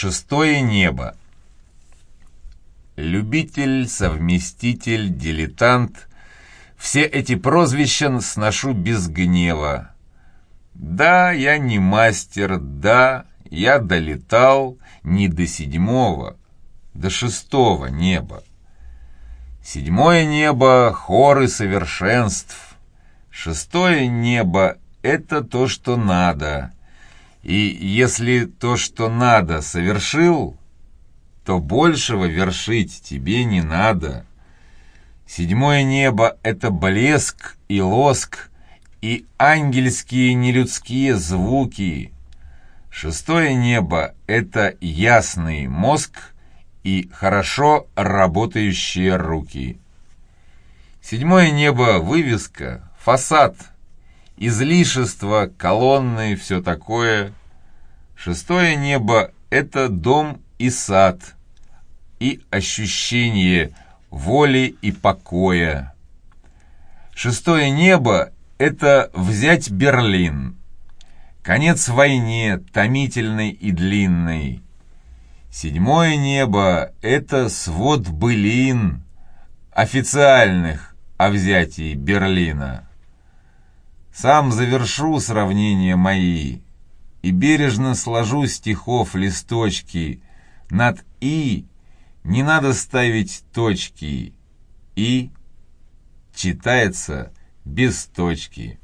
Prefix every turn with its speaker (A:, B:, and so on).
A: Шестое небо. Любитель, совместитель, дилетант — все эти прозвища сношу без гнева. Да, я не мастер, да, я долетал не до седьмого, до шестого неба. Седьмое небо — хоры совершенств. Шестое небо — это то, что надо. И если то, что надо, совершил, то большего вершить тебе не надо. Седьмое небо — это блеск и лоск, и ангельские нелюдские звуки. Шестое небо — это ясный мозг и хорошо работающие руки. Седьмое небо — вывеска, фасад, излишество, колонны, все такое. Шестое небо — это дом и сад, и ощущение воли и покоя. Шестое небо — это взять Берлин. Конец войне, томительный и длинный. Седьмое небо — это свод былин официальных о взятии Берлина. Сам завершу сравнения мои и бережно сложу стихов листочки. Над «и» не надо ставить точки. «И» читается без точки.